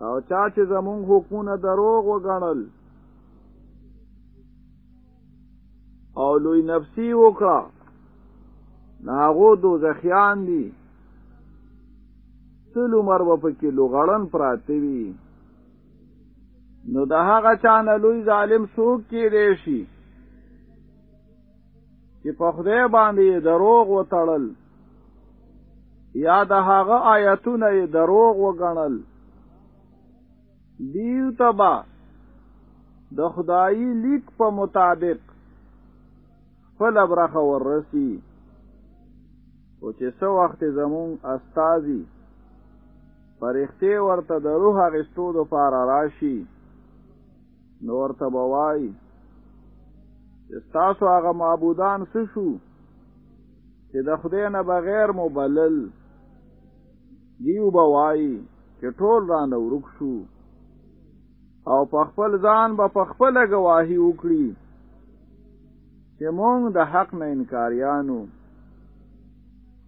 او چا چې زمونږ حکمونه دروغ وګڼل. او لوی نفسی وکړه. ناغو دوزخیان دي. تل عمر به پکې لوغړن پراته وي؟ نو د هغه چانه لوی ظالم څوک کې دی شي؟ چې په خدای باندې دروغ وتړل یا د هغه آیتونه دروغ وګڼل دیو تبا د خدایي لیک په مطابق خپل برخه ورسی او چې څو وخت زمون استازي فرښتې ورته د روح غستو د پار راشي نور ته بوای استاسو هغه معبودان څه شو؟ چې د خدای نه بغیر مو بلل دوی به وایي چې ټول را نه ورک شو او په خپل ځان به په خپل گواهی وکړي چې مونږ د حق نه انکاریانو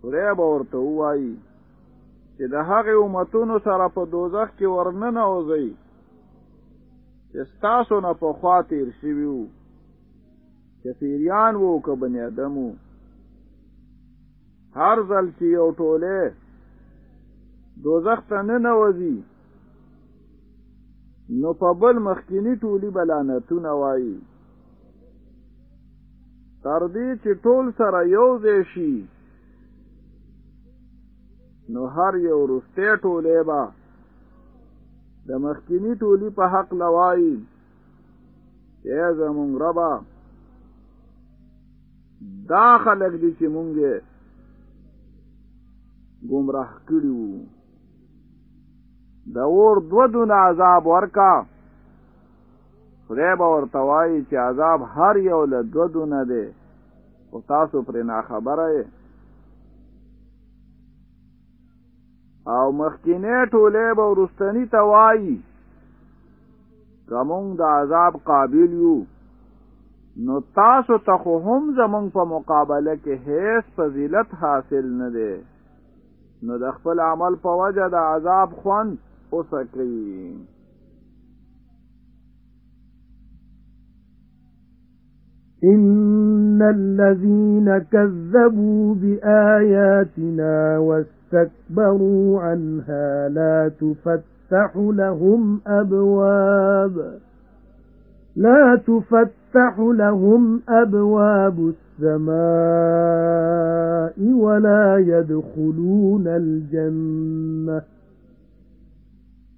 خدای به ورته وایي چې د هغه امتونو سره په دوزخ کې ورننه اوځي چې ستاسو نه په خوا تیر شوي وو چې پیریان وو که بنی ادمو هر ځل چې یو ټوله دوزخ ته ننوځي نو په بل مخکینی ټولی به لعنتونه وایي. تر دې چې ټول سره یو ځای شي نو هر یو رسته ټوله به د مخکینی ټولی په حق کې وایي یا زمونږ ربه دا خلق دي چې مونږه یې گمراه کړي یو د اور دوه دونه عذاب ورکړه. خدای به ورته وایي چې عذاب هر یو له دوه دونه دی. او تاسو پرې نه خبرېږئ او مخکینه ټوله به ورستنی ته وایي که مونږ د عذاب قابل یو نو تاسو ته خو هم زمونږ په مقابله کې هیڅ فضیلت حاصل نه دی. نو د خپل عمل په وجه د عذاب خوند اوڅکئ إن الذين كذبوا بآياتنا واستكبروا عنها لا تفتح لهم أبواب. لا تفتح لهم أبواب السماء ولا يدخلون الجنة.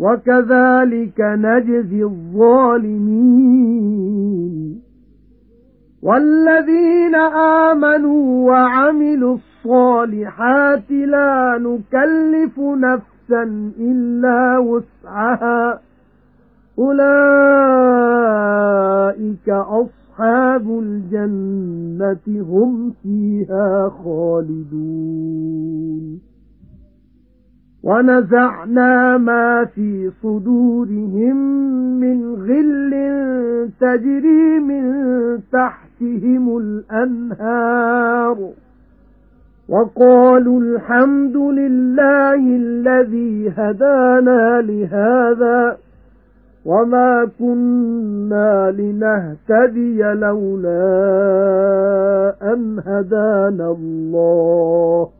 وكذلك نجزي الظالمين. والذين آمنوا وعملوا الصالحات لا نكلف نفسا إلا وسعها. أُولَئِكَ أَصْحَابُ الْجَنَّةِ هُمْ فِيهَا خَالِدُونَ. وَنَزَعْنَا مَا فِي صُدُورِهِم مِّنْ غِلٍّ تَجْرِي مِن تَحْتِهِمُ الْأَنْهَارُ. وَقَالُوا الْحَمْدُ لِلَّهِ الَّذِي هَدَانَا لِهَذَا وَمَا كُنَّا لِنَهْتَدِيَ لَوْلَا أَنْ هَدَانَا اللَّهُ.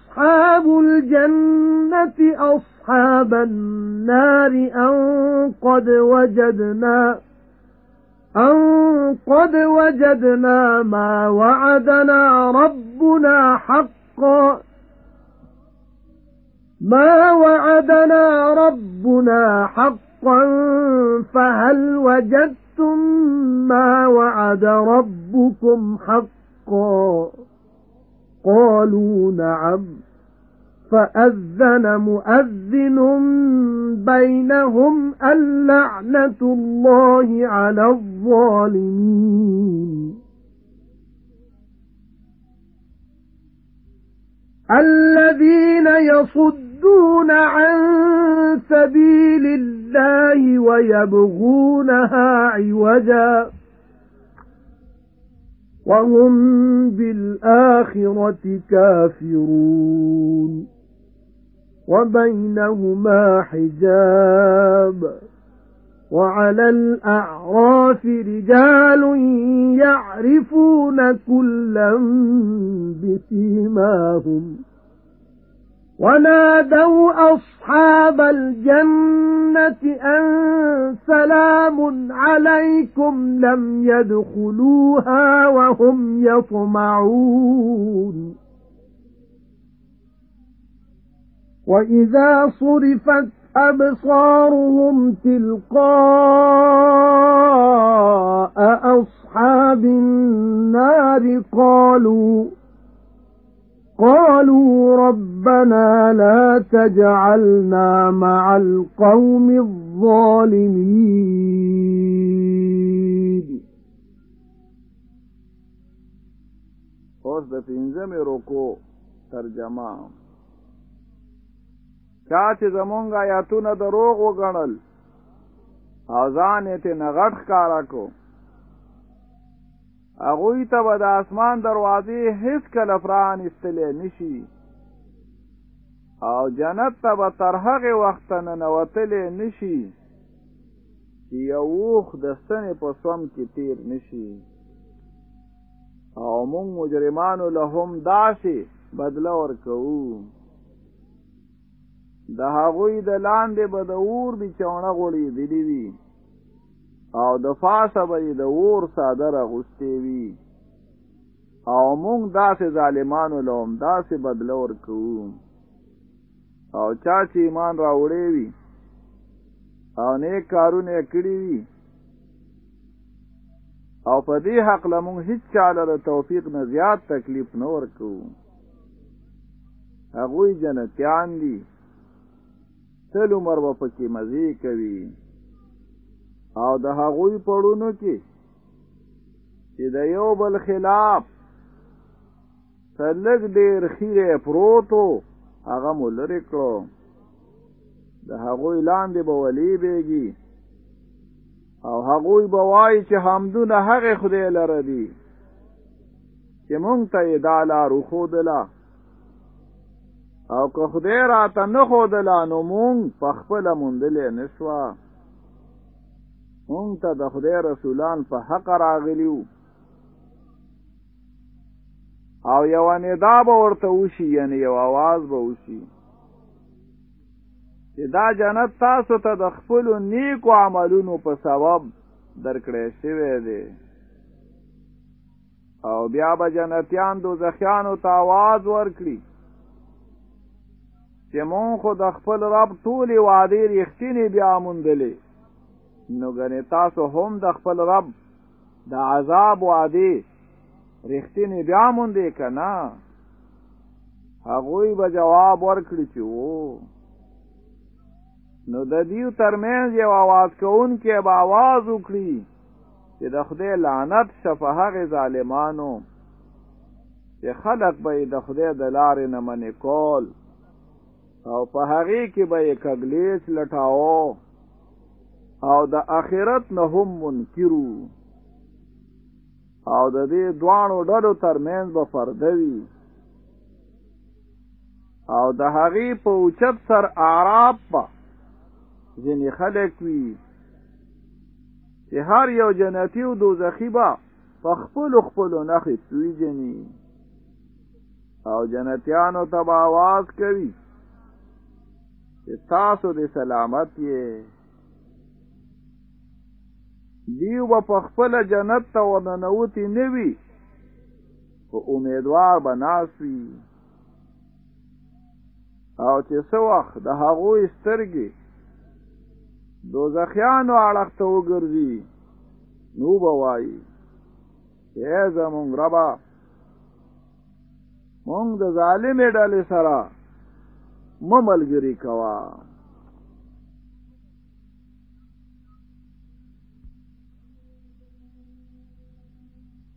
أَصْحَابُ الْجَنَّةِ أَصْحَابَ النَّارِ أَن قَدْ وَجَدْنَا أَن قَدْ وَجَدْنَا مَا وَعَدَنَا رَبُّنَا حَقًّا مَا وَعَدَنَا رَبُّنَا حَقًّا فَهَلْ وَجَدتُّم مَّا وَعَدَ رَبُّكُمْ حَقًّا قَالُوا نَعَمْ. فَأَذَّنَ مُؤَذِّنٌ بَيْنَهُمْ اللَّعْنَةُ اللَّهِ عَلَى الظَّالِمِينَ. الَّذِينَ يَصُدُّونَ عَن سَبِيلِ اللَّهِ وَيَبْغُونَهَا عِوَجًا. وَهُمْ بِالْآخِرَةِ كَافِرُونَ وَبَيْنَهُمَا حِجَابٌ وَعَلَى الْأَعْرَافِ رِجَالٌ يَعْرِفُونَ كُلًّا بِسِيمَاهُمْ وَنَادَوْا أَصْحَابَ الْجَنَّةِ أَن سَلَامٌ عَلَيْكُمْ لَمْ يَدْخُلُوهَا وَهُمْ يَطْمَعُونَ. وَإِذَا صُرِفَتْ أَبْصَارُهُمْ تِلْقَاءَ أَصْحَابِ النَّارِ قَالُوا قَالُوا رَبَّنَا لَا تَجْعَلْنَا مَعَ الْقَوْمِ الظَّالِمِينَ. اوس د پنځمه روکو ترجمه. چا چې زمونږ آیاتونه دروغ وګڼل او ځان یې ته نغټ ښکارا کو هغوی ته به د اسمان دروازې هیڅ کله پرانستلی نشي او جنت ته به تر هغې وخته ننوتلی نشي چې یو اوښ د ستنې په سوم کې تیر نشي او مونږ مجرمانو له هم داسې بدله ورکوو. د هغوی د لاندې به د اور بړستنې غوړېدلې وي او د پاسه به د اور څادر غستې وي. او مونږ داسې ظالمانو له هم داسې بدله ورکوو. او چا چې ایمان راوړې وي او نیک کارونه کړی وي او په دې حق کې مونږ هیڅ چا له د توفیق نه زیات تکلیف نه ورکو هغه جنتیان دي تل عمر و پکې مزي کوي او د هغوی پړونو کې چې د یو بل خلاف تلګ ډیر خیره پروتو هغه مولر کړو. د هغوی لاندې به ولی بیږي او هغوی به وای چې حمدونه هغه خدای لره دي چې مونږ ته یې دا لار وښودله. او که خدای راته نه ښودله نو مونږ په خپله موندلې نه شوه مونږ ته د خدای رسولان په حق راغلیو او یو ندا به ورته وشي یعنی یو आवाज به وشي چې دا جنت تاسو ته د خپل نیکو عملونو په سبب درکړې شوی دی او بیا به جنتیان دوزخیانو ته आवाज ورکړي چې مون خو د خپل رب ټولې وعده ریښتینې بیا مونډلې نو ګنې تاسو هم د خپل رب د عذاب وعده ریښتینې بیا مونډې کنا هغوی به جواب ورکړي چې وو نو د دیو ترمنځ یو आवाज کوون کې به आवाज وکړي چې د خدای لعنت شفه هغه ظالمانو چې خلق به د خدای د لارې نه منې کول او په هغه کې به یې کګلیچ لټاو او د اخرت نه هم منکرو. او د دې دوانو ډلو ترمنځ به فردوي او د هغې په اوچت سر اعراب به ځینې خلک وي. چې هر یو جنتی او دوزخي به په خپلو خپلو نښې پېژني او جنتیانو ته به آواز کوي. چې تاسو دې سلامت یئ. دوی به خپل جنت ته ورننوتی نه وي خو امیدوار وي. او چې څه وخت د هغوی سترګې دوزخیانو اړخ ته وګرځي نو به وایي ای زمونږ ربه مونږ د ظالمې ډلې سره مه ملګری کوه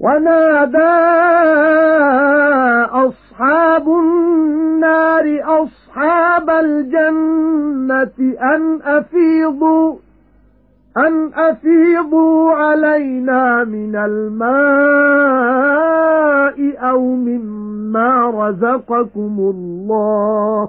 ونادى أصحاب النار أصحاب الجنة أن أفيضوا أن أفيضوا علينا من الماء أو مما رزقكم الله.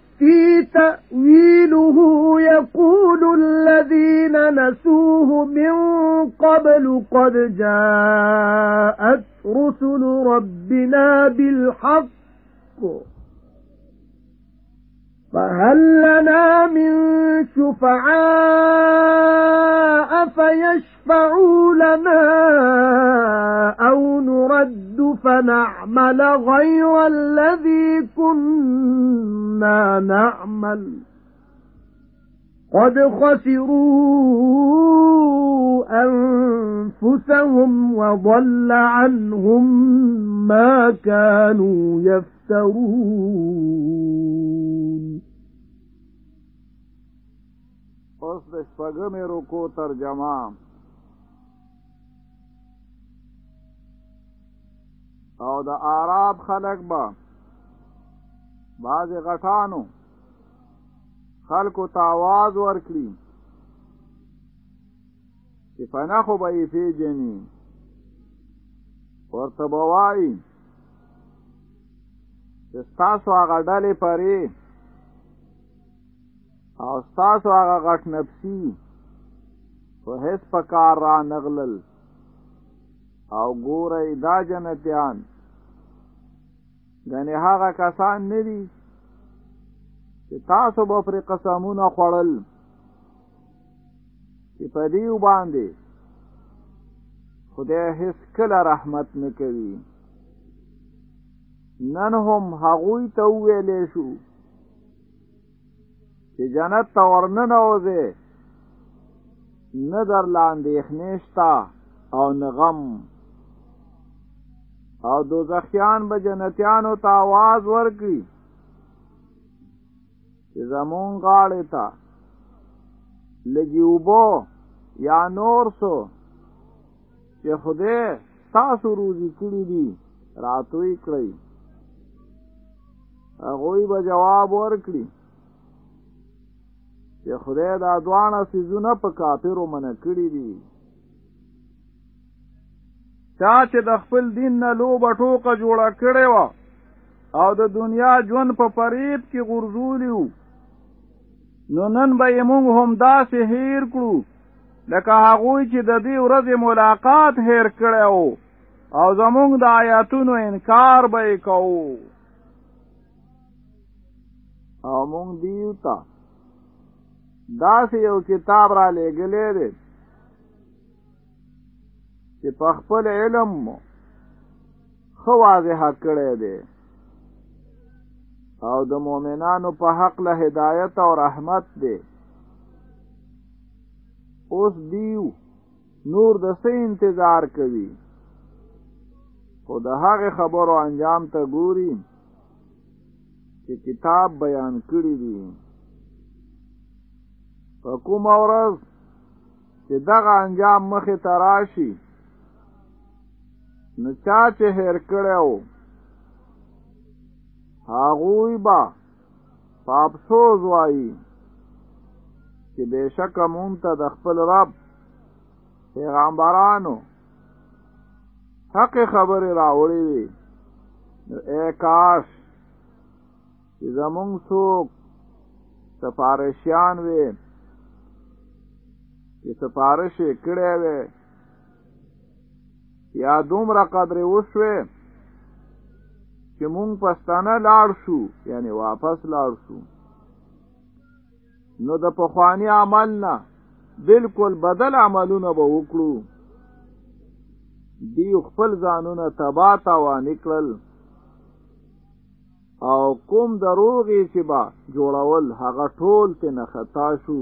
في تأويله يقول الذين نسوه من قبل قد جاءت رسل ربنا بالحق. فهل لنا من شفعاء فيشفعوا لنا أو نرد فنعمل غير الذي كنا نعمل قد خسروا أنفسهم وضل عنهم ما كانوا يفترون اوس د شپږمې ترجمه. او د عرب خلق به بعض غټانو خلکو ته आवाज ورکړي چې فنا خو به یې پیژني ورته بوایي چې ستاسو هغه ډلې پرې او ستاسو هغه غټ نفسي په هیڅ په کار را نغلل او ګورئ دا جنتیان ګنې هغه کسان نه دي چې تاسو به پرې قسمونه خوړل. چې په دیو باندې خدای هیڅ کله رحمت نه کوي. نن هم هغوی ته ویلې شو چې جنت ته ورننه وځي نه در لاندې خنیشتا او نغمه او دوزخیان به جنتیانو ته आवाज ورکړي چې زمون غاړې ته لګي وبو یا نور سو چې خدای تاسو روزي کړی دي راتوي کړی هغه به جواب ورکړي چې خدای دا دوانه سيزونه په کافرو منع کړی دي چا چې د خپل دین نه لوبه ټوکه جوړه کړې وه او د دنیا ژوند په فریب کې غرزولی وو. نو نن به یې مونږ هم داسې هیر کړو لکه هغوی چې د دې ورځې ملاقات هیر کړی وو او زمونږ د آیاتونو انکار به یې کوو او مونږ دیو ته داسې یو کتاب را لېږلی دی چې په خپل علم خو واضح کړی دی. او د مؤمنانو په حق له هدایت او رحمت دی. اوس دیو نور د څه انتظار کوي؟ خو د هغه خبرو انجام ته ګوري چې کتاب بیان کړی دی. په کوم ورځ چې دغه انجام مخې ته راشي نو چا چې هیر کړو هغوی با پاپسوز وایي چې بشک مونږ ته د خپل رب پیغمبرانو حق خبره راوړې وي نو اے کاش چې زمونږ څوک سفارشیان وي چې سفارش کړی وي یا دومره قدر وشوي چې مونږ پښتانه لاړ شو یعنی واپس لاړ شو. نو د پخوانی عمل نه بالکل بدل عملونه به وکړو. دی خپل ځانونه تبا تاوا نکړل او کوم دروغي چې با جوړول هغه ټول ته نه خطا شو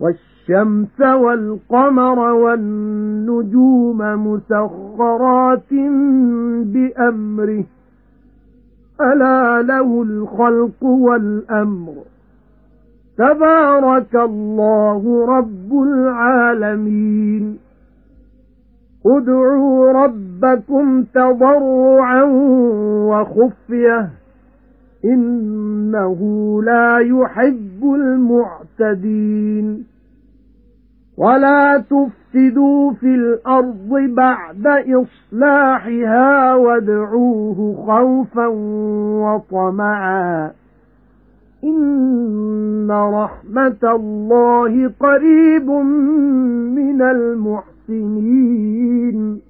وَالشَّمْسَ وَالْقَمَرَ وَالنُّجُومَ مُسَخَّرَاتٍ بِأَمْرِهِ. أَلَا لَهُ الْخَلْقُ وَالْأَمْرُ. تَبَارَكَ اللَّهُ رَبُّ الْعَالَمِينَ. ادْعُوا رَبَّكُمْ تَضَرُّعًا وَخُفْيَةً. إِنَّهُ لَا يُحِبُّ الْمُعْتَدِينَ. وَلَا تُفْسِدُوا فِي الْأَرْضِ بَعْدَ إِصْلَاحِهَا وَادْعُوهُ خَوْفًا وَطَمَعًا. إِنَّ رَحْمَةَ اللَّهِ قَرِيبٌ مِنَ الْمُحْسِنِينَ.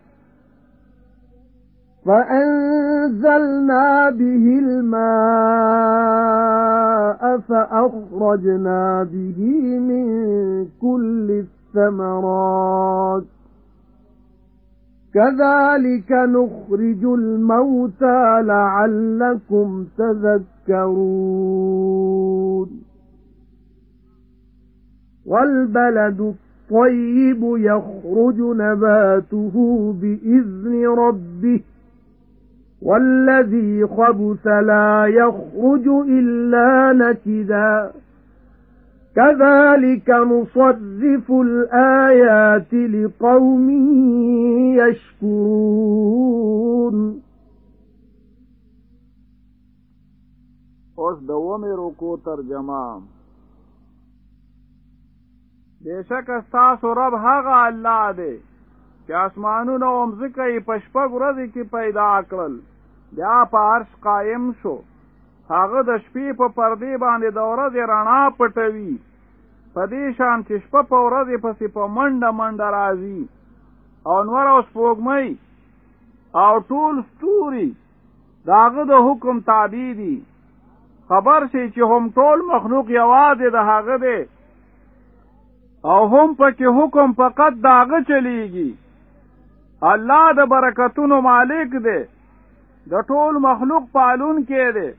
فَأَنزَلْنَا بِهِ الْمَاءَ فَأَخْرَجْنَا بِهِ مِن كُلِّ الثَّمَرَاتِ كَذَلِكَ نُخْرِجُ الْمَوْتَى لَعَلَّكُمْ تَذَكَّرُونَ وَالْبَلَدُ الطَّيِّبُ يَخْرُجُ نَبَاتُهُ بِإِذْنِ رَبِّهِ وَالَّذِي خَبُثَ لَا يَخْرُجُ إِلَّا نَكِدًا. كَذَلِكَ نُصَرِّفُ الْآيَاتِ لِقَوْمٍ يَشْكُرُونَ. اوس د ومه رکو ترجمه. بشک تاسو رب هغه الله دی چې اسمانونه أو مځکه یې په شپږ ورځې پیدا کړل. بیا په عرش قائم شو. هغه د شپې په پردې باندې د ورځې رڼا پټوي. په دې شان چې شپه په ورځې پسې په منډه منډه راځي. او نمر او سپوږمۍ او ټول ستوري داغه د حکم تابع دي. خبر شي چې هم ټول مخلوق یوازې د هغه دی او هم پکې حکم فقط داغه چلیږي. الله د برکتونو مالک دی د ټول مخلوق پالون کې دی.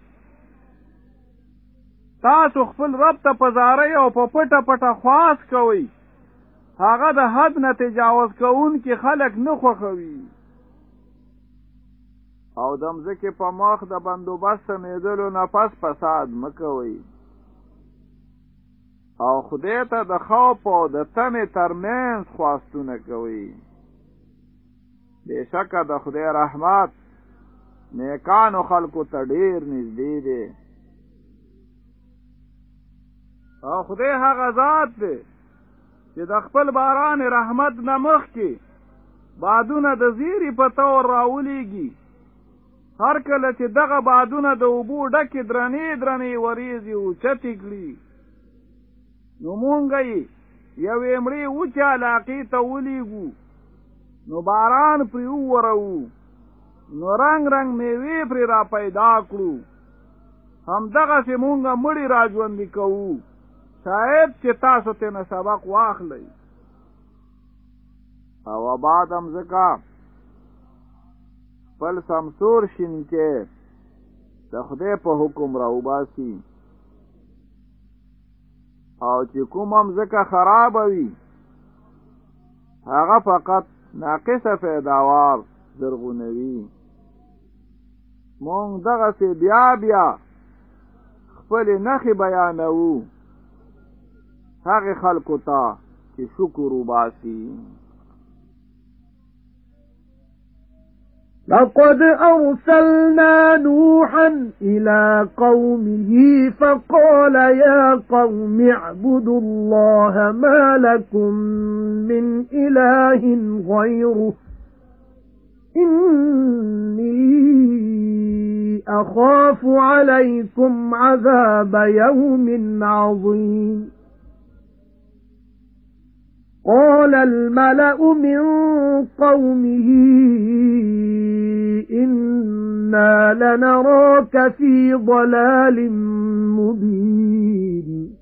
تاسو خپل رب ته پزاري او په پټه پټه خواص کوئ. هغه د حد نه تجاوز کوون کې خلک نه خوخوي او د مځکه په مخ د بندوبست سمیدلو نه پس فساد مکوي او خدای ته د خوف او د تمې ترمنځ خواستونه کوي بشکه د خدای رحمت نیکانو خلکو ته ډیر نږدې دی. او خدای هغه ذات دی چې د خپل باران رحمت نمخ کې بادونه د زیری په تور راولېږي. هر کله چې دغه بادونه د اوبو ډکې درنې درنې وریځي او چتې کړي نو مونږ یې یوې مړې وچه علاقې ته ولیږو نو باران پرې وورو نو رنگ رنگ میوې پرې را پیدا کړو. هم دغه سي مونږه مړی را ژوند کوو. شاید چې تاسو ته نه سبق واخلئ. او بعد هم زکا خپل سمسور شین کې د خدای په حکم راوباسي او چې کوم هم زکه خراب وي هغه فقط ناقصه پیداوار زرغونوي مونږ دغه سي بیا بیا خپل نخي بیانوو. هغه خلکو ته چې شکر وباسي. لقد أرسلنا نوحا إلى قومه فقال يا قوم اعبدوا الله ما لكم من إله غيره. إني أخاف عليكم عذاب يوم عظيم قال الملأ من قومه إنا لنراك في ضلال مبين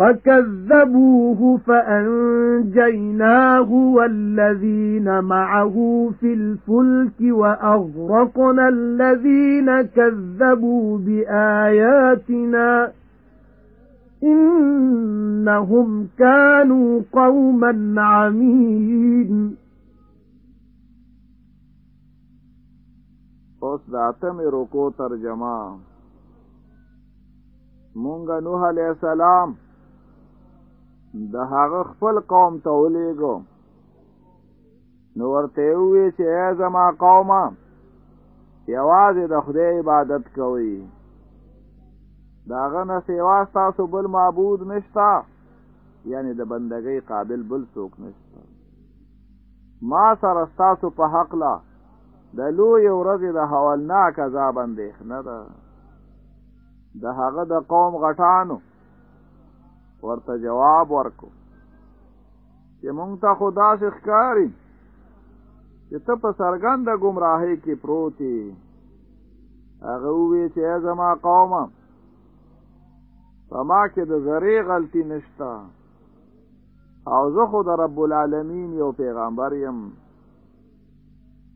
فَكَذَّبُوهُ فَأَنجَيْنَاهُ وَالَّذِينَ مَعَهُ فِي الْفُلْكِ وَأَغْرَقْنَا الَّذِينَ كَذَّبُوا بِآيَاتِنَا إِنَّهُمْ كَانُوا قَوْمًا عَمِينَ. اوس د اتمې رکو ترجمه مونږ نوح علیہ السلام د هغه خپل قوم ته ولېګو نو ورته وی چې زما قومه یوازې د خدای عبادت کوئ. داغه نه سیوا تاسو بل معبود نشتا یعنی د بندګۍ قابل بل څوک نشتا ما سره تاسو په حق لا د لوی ورځې د حوالناک عذاب اندېښنه ده. د هغه د قوم غټانو ورته جواب ورکو چې مونږ ته خدا ښکاری چې ته په سرګنده گمراهۍ کې پروتي هغه وی چې زما قومه په ما کې د زری غلطی نشتا او زه خو د رب العالمین یو پیغمبر یم.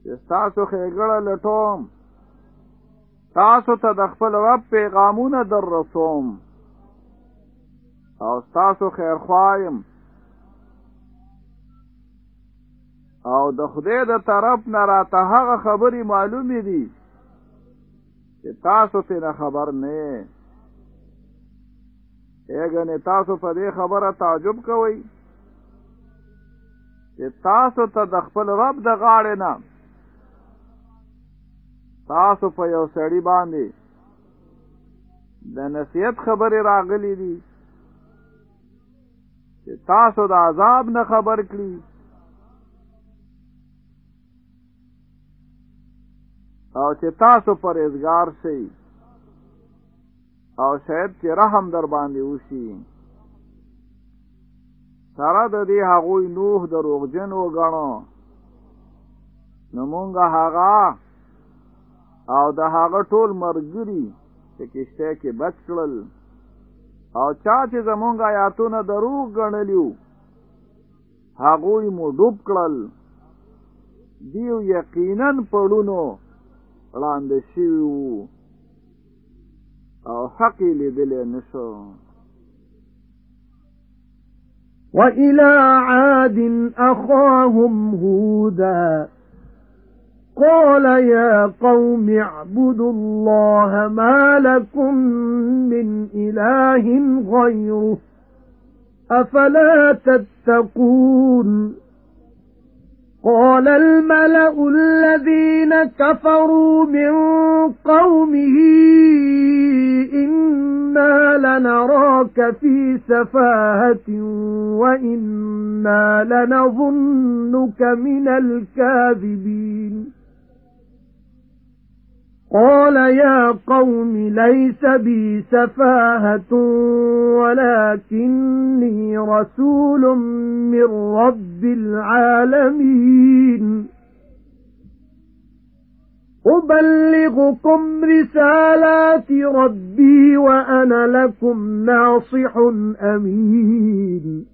چې تاسو خېګړه لټوم تاسو ته د خپل رب پیغامونه در رسوم او تاسو خیر خوایم. او د خدای د طرف نه راته هغه خبري معلومې دي چې تاسو ته خبر نه اګنې تاسو په دې خبره تعجب کوئ چې تاسو ته د خپل رب د غاړې نه تاسو په یو سړی باندې د نصیحت خبرې راغلي دي چې تاسو د عذاب نه خبر کړي. او چې تاسو پرهیزګار شئ. او شاید چې رحم در باندې وشي. سره د دې هغوی نوح دروغجن وګڼو. نو مونږه هغه او د هغه ټول مرګري چې کشته کې بچ کړل او چا چې زمونږ آیاتونه دروغ ګڼلیو هغوی مو ډوب کړل. دیو یقینا پړونو وړاندې شوي وو. او حق لیدلی نشو وَإِلَى عَادٍ أَخَاهُمْ هُودًا قَالَ يَا قَوْمِ اعْبُدُوا اللَّهَ مَا لَكُمْ مِنْ إِلَٰهٍ غَيْرُهُ أَفَلَا تَتَّقُونَ؟ قَالَ الْمَلَأُ الَّذِينَ كَفَرُوا مِنْ قَوْمِهِ إِنَّا لَنَرَاكَ فِي سَفَاهَةٍ وَإِنَّا لَنَظُنُّكَ مِنَ الْكَاذِبِينَ. قَالَ يَا قَوْمِ لَيْسَ بِي سَفَاهَةٌ وَلَكِنِّي رَسُولٌ مِنْ رَبِّ الْعَالَمِينَ. أُبَلِّغُكُمْ رِسَالَاتِ رَبِّي وَأَنَا لَكُمْ نَاصِحٌ أَمِينٌ.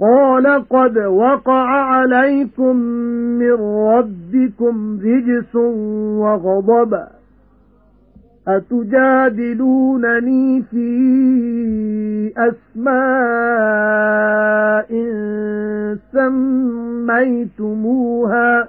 قَالَ قَدْ وَقَعَ عَلَيْكُمْ مِنْ رَبِّكُمْ رِجْسٌ وَغَضَبٌ أَتُجَادِلُونَنِي فِي أَسْمَاءٍ سَمَّيْتُمُوهَا